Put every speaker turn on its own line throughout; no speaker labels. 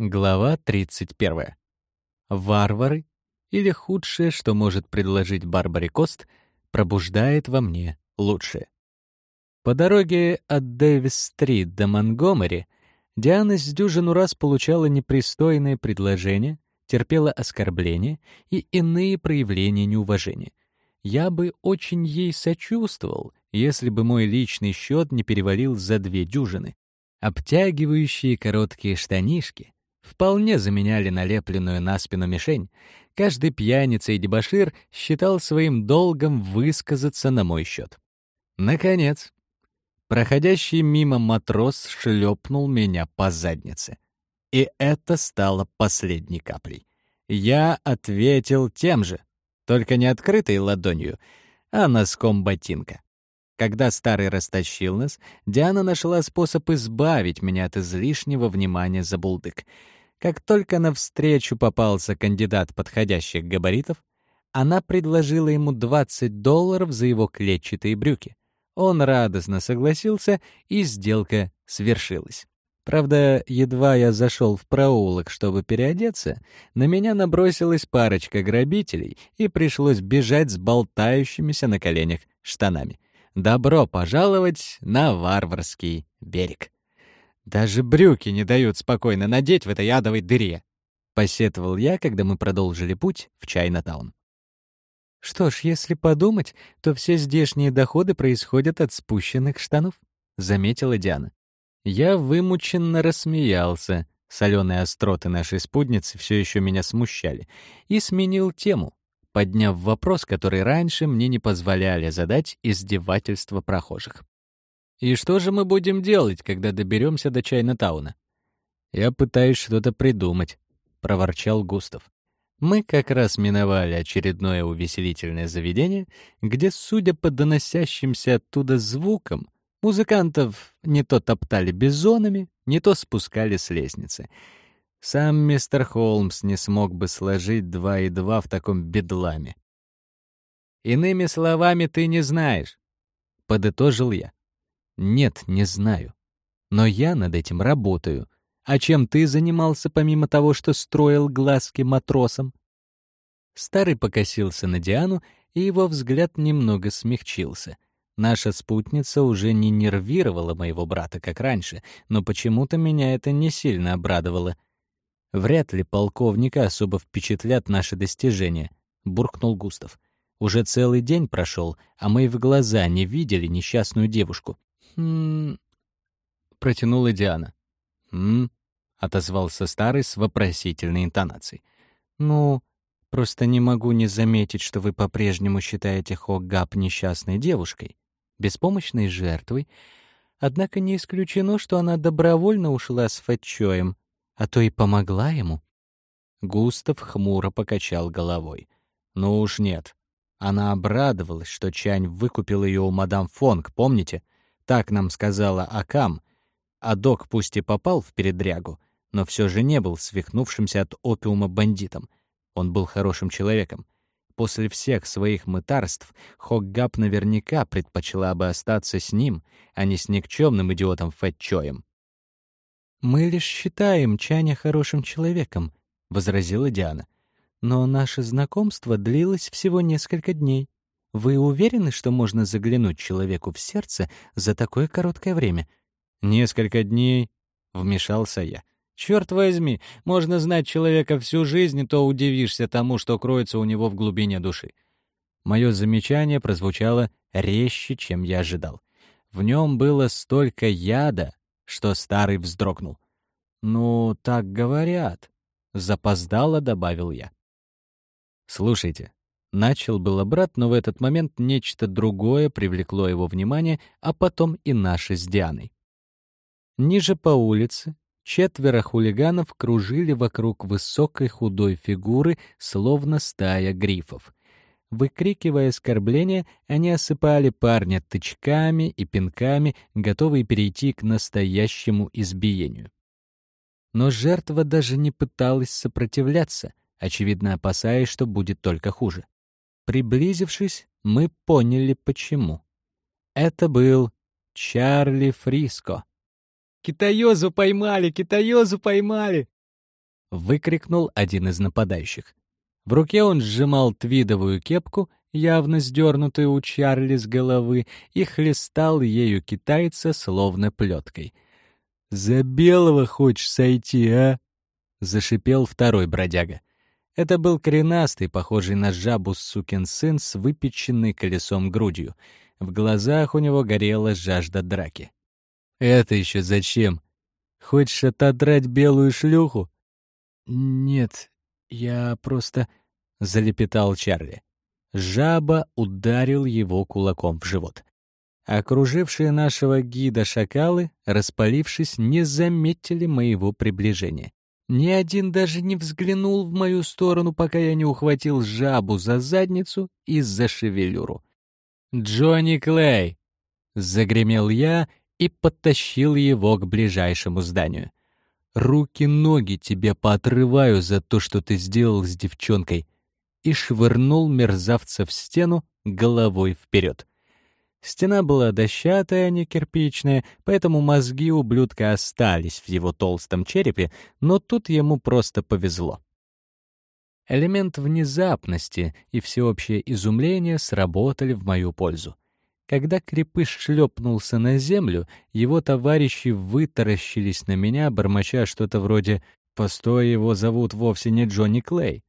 Глава 31. Варвары, или худшее, что может предложить Барбари Кост, пробуждает во мне лучшее. По дороге от Дэвис-стрит до Монгомери Диана с дюжину раз получала непристойные предложения, терпела оскорбления и иные проявления неуважения. Я бы очень ей сочувствовал, если бы мой личный счет не перевалил за две дюжины. Обтягивающие короткие штанишки, вполне заменяли налепленную на спину мишень, каждый пьяница и дебошир считал своим долгом высказаться на мой счет. Наконец, проходящий мимо матрос шлепнул меня по заднице. И это стало последней каплей. Я ответил тем же, только не открытой ладонью, а носком ботинка. Когда старый растащил нас, Диана нашла способ избавить меня от излишнего внимания за булдык — как только навстречу попался кандидат подходящих габаритов, она предложила ему 20 долларов за его клетчатые брюки. Он радостно согласился, и сделка свершилась. Правда, едва я зашел в проулок, чтобы переодеться, на меня набросилась парочка грабителей, и пришлось бежать с болтающимися на коленях штанами. Добро пожаловать на варварский берег. Даже брюки не дают спокойно надеть в этой адовой дыре. Посетовал я, когда мы продолжили путь в Чайнатаун. Что ж, если подумать, то все здешние доходы происходят от спущенных штанов, заметила Диана. Я вымученно рассмеялся. Соленые остроты нашей спутницы все еще меня смущали, и сменил тему, подняв вопрос, который раньше мне не позволяли задать издевательства прохожих. И что же мы будем делать, когда доберемся до Чайна-тауна? Я пытаюсь что-то придумать, проворчал Густав. Мы как раз миновали очередное увеселительное заведение, где, судя по доносящимся оттуда звукам, музыкантов не то топтали бизонами, не то спускали с лестницы. Сам мистер Холмс не смог бы сложить два и два в таком бедламе. «Иными словами, ты не знаешь», — подытожил я. Нет, не знаю. Но я над этим работаю. А чем ты занимался, помимо того, что строил глазки матросам? Старый покосился на Диану, и его взгляд немного смягчился. Наша спутница уже не нервировала моего брата, как раньше, но почему-то меня это не сильно обрадовало. Вряд ли полковника особо впечатлят наши достижения, буркнул Густав. Уже целый день прошел, а мы в глаза не видели несчастную девушку. «Хм...» — протянула Диана. «Хм...» — отозвался старый с вопросительной интонацией. «Ну, просто не могу не заметить, что вы по-прежнему считаете Хоггап несчастной девушкой, беспомощной жертвой, однако не исключено, что она добровольно ушла с Фэтчоем, а то и помогла ему». Густав хмуро покачал головой. «Ну уж нет. Она обрадовалась, что Чань выкупил ее у мадам Фонг, помните? Так нам сказала Акам, а док пусть и попал в передрягу, но все же не был свихнувшимся от опиума бандитом. Он был хорошим человеком. После всех своих мытарств Хоггап наверняка предпочла бы остаться с ним, а не с никчемным идиотом Фэтчоем. «Мы лишь считаем Чаня хорошим человеком», — возразила Диана. «Но наше знакомство длилось всего несколько дней. Вы уверены, что можно заглянуть человеку в сердце за такое короткое время? Несколько дней, вмешался я. Черт возьми, можно знать человека всю жизнь, то удивишься тому, что кроется у него в глубине души. Мое замечание прозвучало резче, чем я ожидал. В нем было столько яда, что старый вздрогнул. «Ну, так говорят», — запоздало добавил я. «Слушайте, Начал было брат, но в этот момент нечто другое привлекло его внимание, а потом и наше с Дианой. Ниже по улице четверо хулиганов кружили вокруг высокой худой фигуры, словно стая грифов. Выкрикивая оскорбления, они осыпали парня тычками и пинками, готовые перейти к настоящему избиению. Но жертва даже не пыталась сопротивляться, очевидно опасаясь, что будет только хуже. Приблизившись, мы поняли, почему. Это был Чарли Фриско. «Китаёзу поймали! Китаёзу поймали!» выкрикнул один из нападающих. В руке он сжимал твидовую кепку, явно сдернутую у Чарли с головы, и хлестал ею китайца словно плеткой. «За белого хочешь сойти, а?» — зашипел второй бродяга. Это был коренастый, похожий на жабу сукин сын с выпеченной колесом грудью. В глазах у него горела жажда драки. «Это еще зачем? Хочешь отодрать белую шлюху?» «Нет, я просто...» — залепетал Чарли. Жаба ударил его кулаком в живот. Окружившие нашего гида шакалы, распалившись, не заметили моего приближения. Ни один даже не взглянул в мою сторону, пока я не ухватил жабу за задницу и за шевелюру. «Джонни Клей!» — загремел я и подтащил его к ближайшему зданию. Руки-ноги тебе поотрываю за то, что ты сделал с девчонкой. И швырнул мерзавца в стену головой вперед. Стена была дощатая, а не кирпичная, поэтому мозги ублюдка остались в его толстом черепе, но тут ему просто повезло. Элемент внезапности и всеобщее изумление сработали в мою пользу. Когда крепыш шлепнулся на землю, его товарищи вытаращились на меня, бормоча что-то вроде «Постой, его зовут вовсе не Джонни Клей».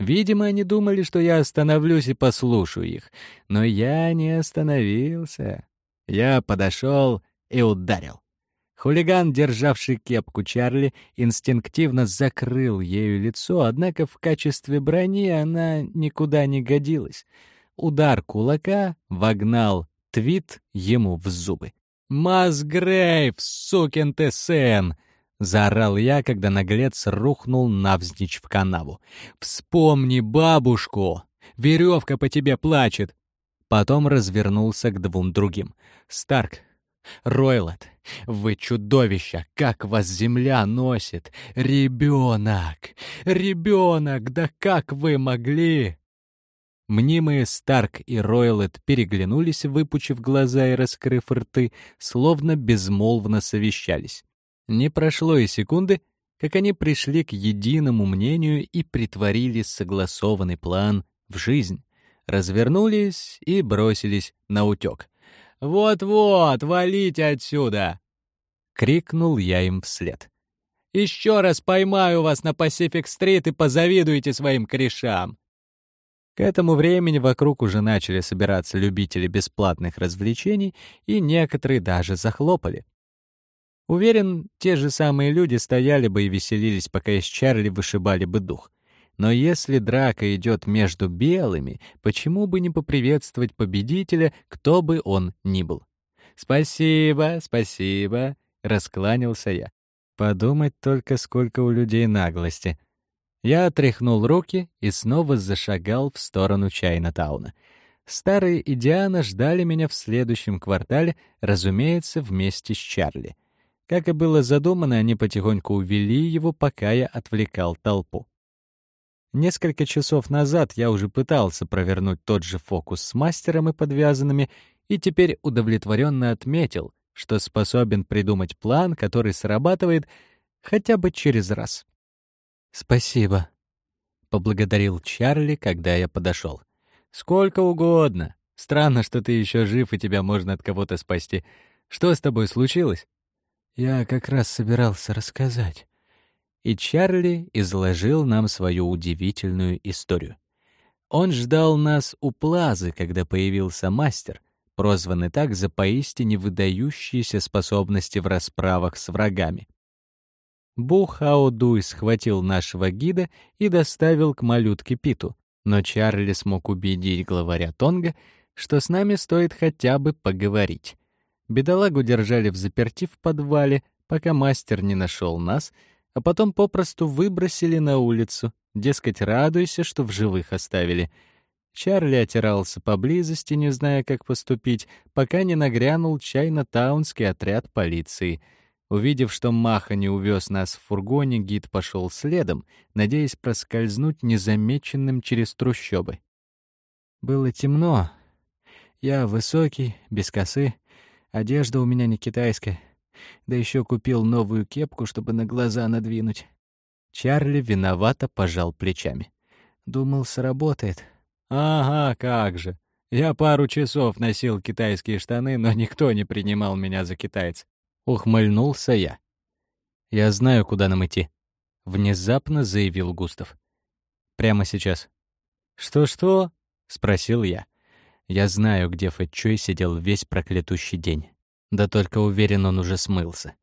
Видимо, они думали, что я остановлюсь и послушаю их. Но я не остановился. Я подошел и ударил. Хулиган, державший кепку Чарли, инстинктивно закрыл ею лицо, однако в качестве брони она никуда не годилась. Удар кулака вогнал твит ему в зубы. «Масгрейв, сукин ты сын!» — заорал я, когда наглец рухнул навзничь в канаву. «Вспомни бабушку! Веревка по тебе плачет!» Потом развернулся к двум другим. «Старк, Ройлот, вы чудовища! Как вас земля носит! Ребенок! Ребенок! Да как вы могли!» Мнимые Старк и Ройлет переглянулись, выпучив глаза и раскрыв рты, словно безмолвно совещались. Не прошло и секунды, как они пришли к единому мнению и притворили согласованный план в жизнь, развернулись и бросились на утек. «Вот-вот, валите отсюда!» — крикнул я им вслед. «Еще раз поймаю вас на Пасифик-стрит и позавидуете своим корешам!» К этому времени вокруг уже начали собираться любители бесплатных развлечений, и некоторые даже захлопали. Уверен, те же самые люди стояли бы и веселились, пока из Чарли вышибали бы дух. Но если драка идет между белыми, почему бы не поприветствовать победителя, кто бы он ни был? «Спасибо, спасибо», — раскланялся я. Подумать только, сколько у людей наглости — я отряхнул руки и снова зашагал в сторону Чайна-тауна. Старые и Диана ждали меня в следующем квартале, разумеется, вместе с Чарли. Как и было задумано, они потихоньку увели его, пока я отвлекал толпу. Несколько часов назад я уже пытался провернуть тот же фокус с мастером и подвязанными, и теперь удовлетворенно отметил, что способен придумать план, который срабатывает хотя бы через раз. «Спасибо», — поблагодарил Чарли, когда я подошел. «Сколько угодно. Странно, что ты еще жив, и тебя можно от кого-то спасти. Что с тобой случилось?» «Я как раз собирался рассказать». И Чарли изложил нам свою удивительную историю. Он ждал нас у плазы, когда появился мастер, прозванный так за поистине выдающиеся способности в расправах с врагами. Бухаудуй схватил нашего гида и доставил к малютке Питу, но Чарли смог убедить главаря Тонга, что с нами стоит хотя бы поговорить. Бедолагу держали в заперти в подвале, пока мастер не нашел нас, а потом попросту выбросили на улицу, дескать, радуйся, что в живых оставили. Чарли отирался поблизости, не зная, как поступить, пока не нагрянул чайно-таунский отряд полиции — Увидев, что Маха не увез нас в фургоне, гид пошел следом, надеясь проскользнуть незамеченным через трущобы. Было темно. Я высокий, без косы, одежда у меня не китайская, да еще купил новую кепку, чтобы на глаза надвинуть. Чарли виновато пожал плечами. Думал, сработает. Ага, как же. Я пару часов носил китайские штаны, но никто не принимал меня за китайца. Ухмыльнулся я. Я знаю, куда нам идти. Внезапно заявил Густав. Прямо сейчас. Что-что? Спросил я. Я знаю, где Фэтчой сидел весь проклятущий день. Да только уверен, он уже смылся.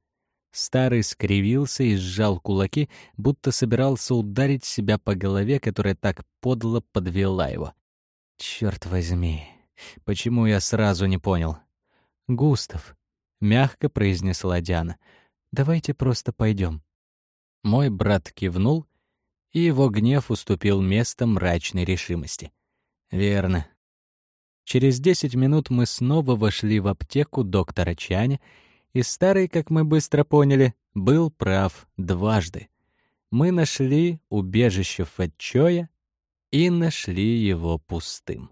Старый скривился и сжал кулаки, будто собирался ударить себя по голове, которая так подло подвела его. Черт возьми, почему я сразу не понял? «Густав», — мягко произнесла Диана, — «давайте просто пойдем. Мой брат кивнул, и его гнев уступил место мрачной решимости. «Верно». Через десять минут мы снова вошли в аптеку доктора Чаня и старый, как мы быстро поняли, был прав дважды. Мы нашли убежище Фэтчоя и нашли его пустым.